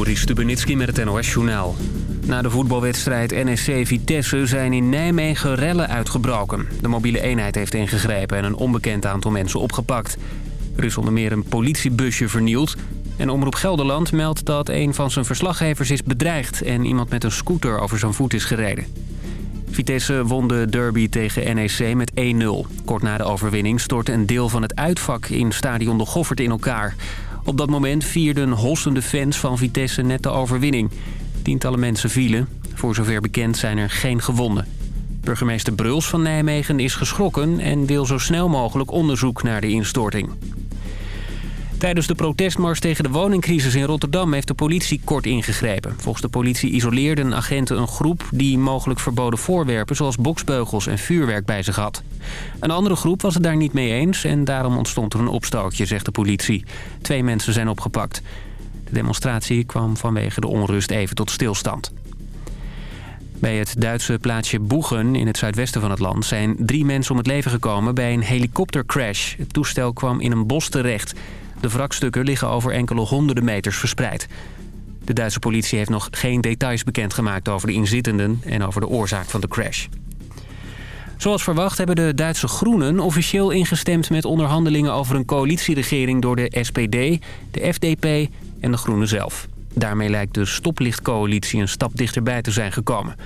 Juri Stubenitski met het NOS-journaal. Na de voetbalwedstrijd NSC-Vitesse zijn in Nijmegen rellen uitgebroken. De mobiele eenheid heeft ingegrepen en een onbekend aantal mensen opgepakt. Er is onder meer een politiebusje vernield. En Omroep Gelderland meldt dat een van zijn verslaggevers is bedreigd... en iemand met een scooter over zijn voet is gereden. Vitesse won de derby tegen NEC met 1-0. Kort na de overwinning stortte een deel van het uitvak in stadion de Goffert in elkaar... Op dat moment vierden hossende fans van Vitesse net de overwinning. Tientallen mensen vielen. Voor zover bekend zijn er geen gewonden. Burgemeester Bruls van Nijmegen is geschrokken... en wil zo snel mogelijk onderzoek naar de instorting. Tijdens de protestmars tegen de woningcrisis in Rotterdam heeft de politie kort ingegrepen. Volgens de politie isoleerden agenten een groep die mogelijk verboden voorwerpen zoals boksbeugels en vuurwerk bij zich had. Een andere groep was het daar niet mee eens en daarom ontstond er een opstootje, zegt de politie. Twee mensen zijn opgepakt. De demonstratie kwam vanwege de onrust even tot stilstand. Bij het Duitse plaatsje Boegen in het zuidwesten van het land... zijn drie mensen om het leven gekomen bij een helikoptercrash. Het toestel kwam in een bos terecht. De wrakstukken liggen over enkele honderden meters verspreid. De Duitse politie heeft nog geen details bekendgemaakt over de inzittenden... en over de oorzaak van de crash. Zoals verwacht hebben de Duitse Groenen officieel ingestemd met onderhandelingen over een coalitieregering door de SPD, de FDP en de Groenen zelf. Daarmee lijkt de stoplichtcoalitie een stap dichterbij te zijn gekomen.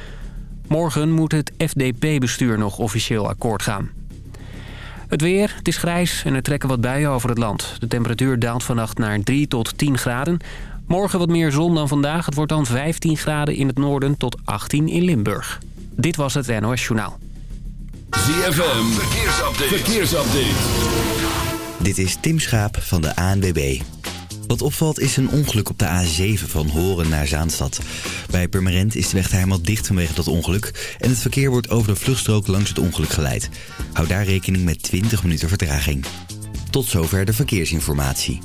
Morgen moet het FDP-bestuur nog officieel akkoord gaan. Het weer, het is grijs en er trekken wat buien over het land. De temperatuur daalt vannacht naar 3 tot 10 graden. Morgen wat meer zon dan vandaag. Het wordt dan 15 graden in het noorden tot 18 in Limburg. Dit was het NOS Journaal. ZFM, verkeersupdate. verkeersupdate. Dit is Tim Schaap van de ANWB. Wat opvalt is een ongeluk op de A7 van Horen naar Zaanstad. Bij Purmerend is de weg helemaal dicht vanwege dat ongeluk... en het verkeer wordt over de vluchtstrook langs het ongeluk geleid. Hou daar rekening met 20 minuten vertraging. Tot zover de verkeersinformatie.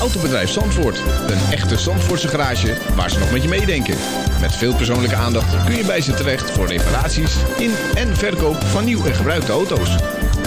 Autobedrijf Zandvoort. Een echte Zandvoortse garage waar ze nog met je meedenken. Met veel persoonlijke aandacht kun je bij ze terecht voor reparaties in en verkoop van nieuw en gebruikte auto's.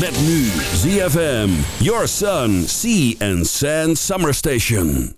Met nu ZFM, Your Sun, Sea and Sand Summer Station.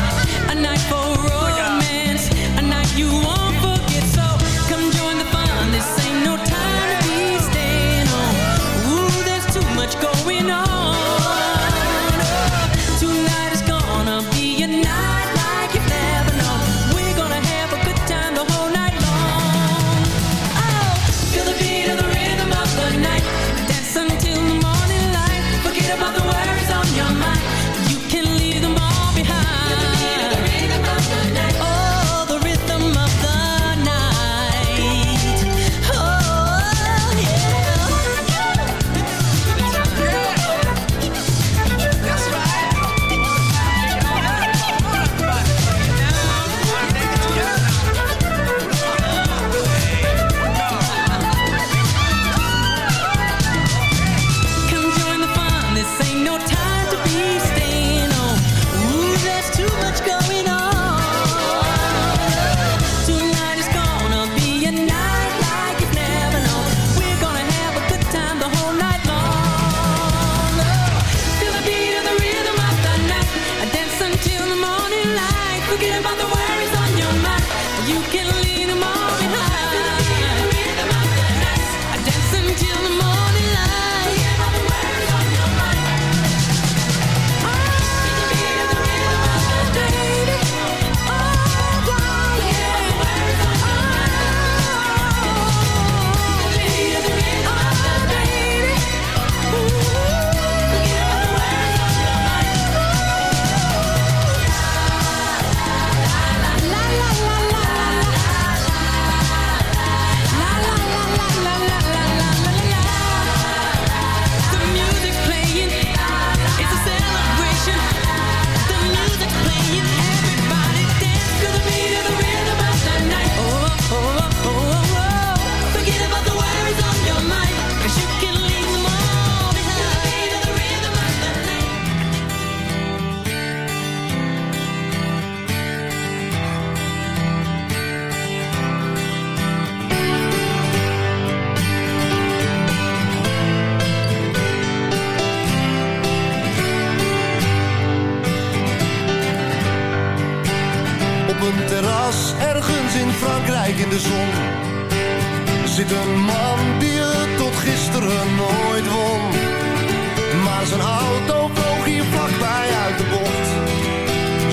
Maar zijn auto vloog hier vlakbij uit de bocht.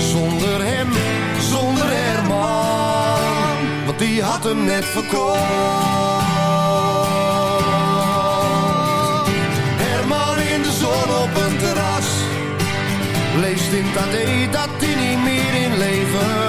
Zonder hem, zonder Herman, want die had hem net verkocht. Herman in de zon op een terras. Leest in dat dat hij niet meer in leven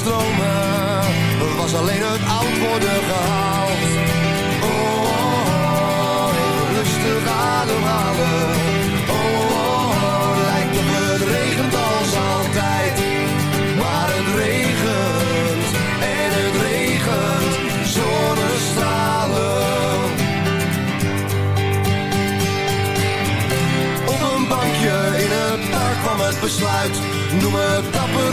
stromen Was alleen het oud worden gehaald Oh, oh, rustig ademhalen Oh, oh, oh, lijkt of het regent als altijd maar het regent en het regent zonnestralen. Op een bankje in het park kwam het besluit. Noem het dapper,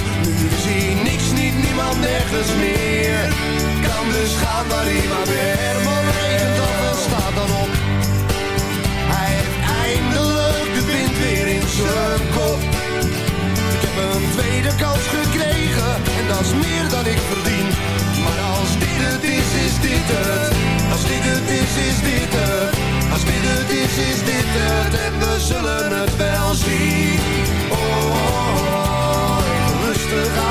Meer. Kan dus gaan waar hij maar weer. Herman regent af staat dan op. Hij heeft eindelijk de wind weer in zijn kop. Ik heb een tweede kans gekregen en dat is meer dan ik verdien. Maar als dit het is, is dit het. Als dit het is, is dit het. Als dit het is, is dit het. En we zullen het wel zien. Oh, oh, oh, even rustig ademhalen.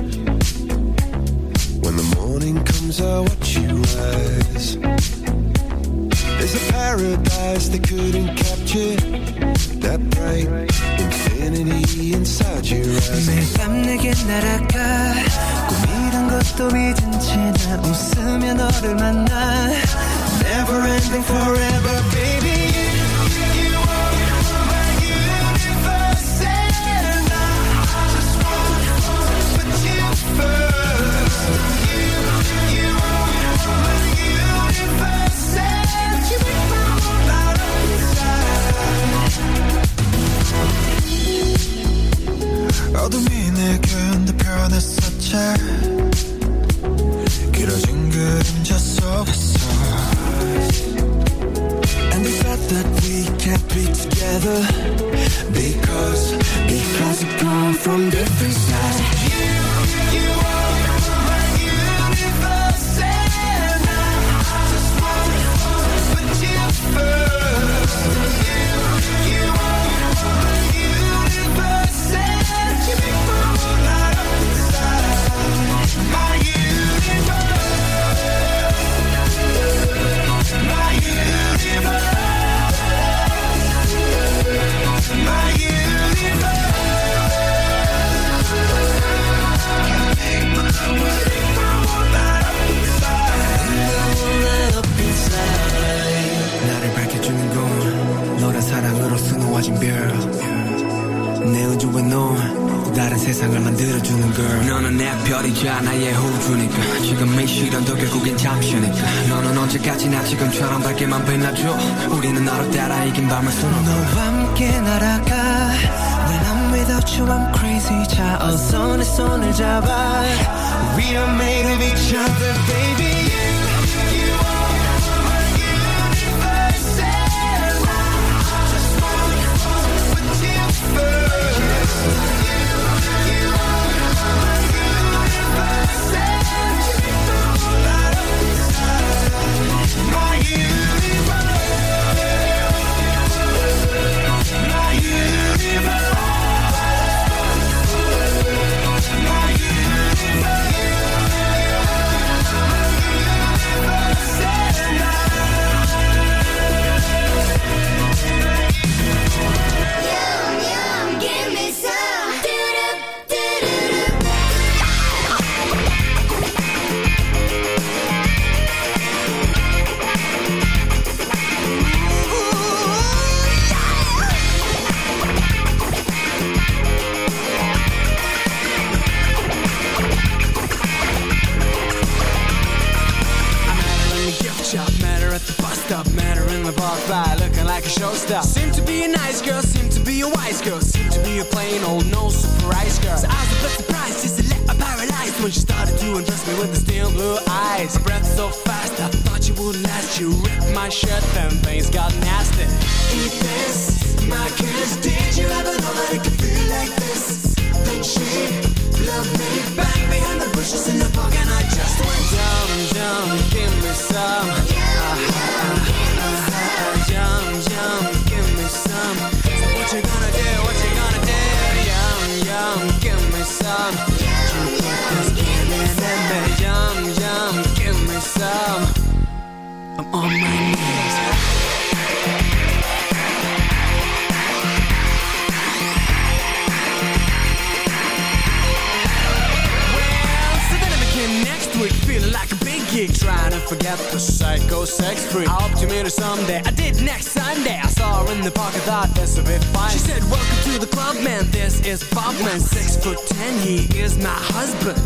and he is my husband.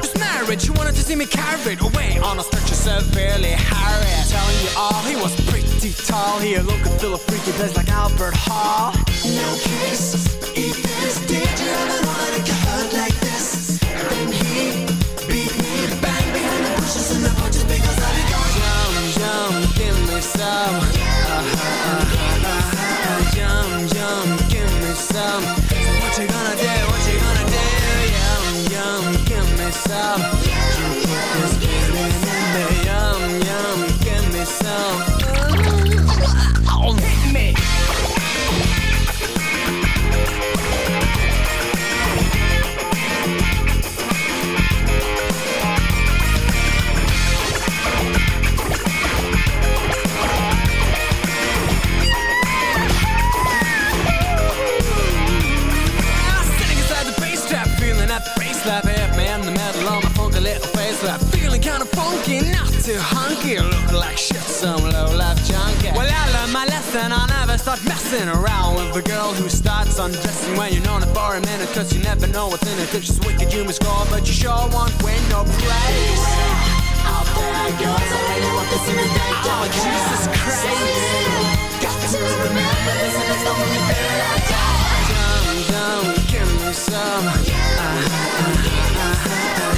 This marriage, you wanted to see me carried away on a stretcher severely harried. Telling you all, he was pretty tall. He looked and feel a freaky place like Albert Hall. No kisses, if this did you ever wanna get hurt like this? Then he beat me bang behind the bushes and the bushes because I did go. jump, jump, give me some. myself. Not too hunky, look like shit, some low life junkie. Well, I learned my lesson, I'll never start messing around with a girl who starts undressing when you're known for a minute, cause you never know what's in it. If she's wicked, you must score, but you sure won't win no praise. Out there goes a lady with this in the day. Oh, Jesus Christ. Got to remember this and it's the only thing I got. Yum, yum, give me some. Uh-huh, uh-huh, uh-huh.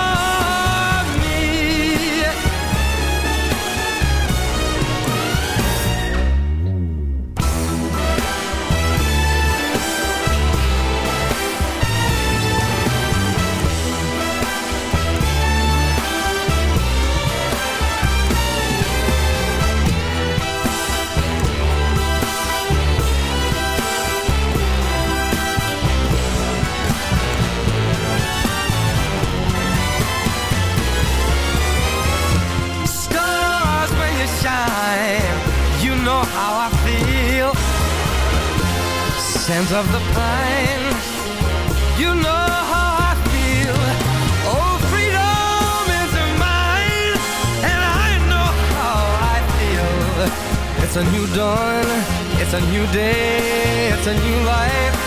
Hands of the pine. You know how I feel. Oh, freedom is mine, and I know how I feel. It's a new dawn, it's a new day, it's a new life.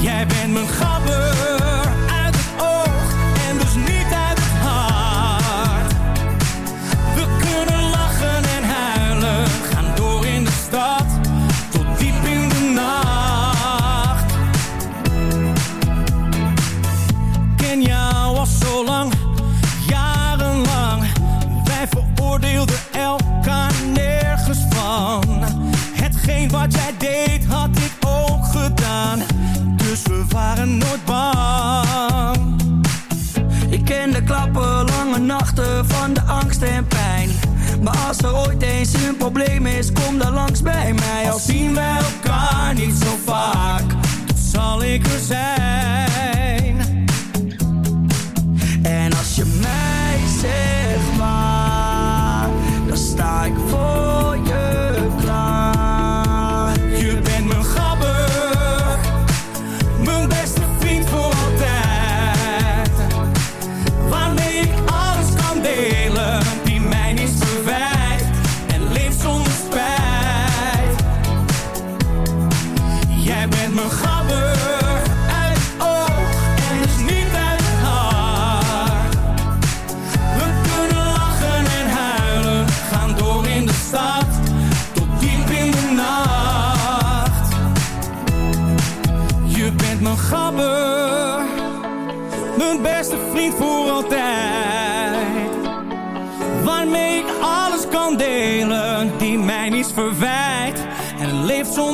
Jij bent mijn gabber. als er ooit eens een probleem is, kom dan langs bij mij. Al zien wij elkaar niet zo vaak, dan zal ik er zijn. En als je mij zegt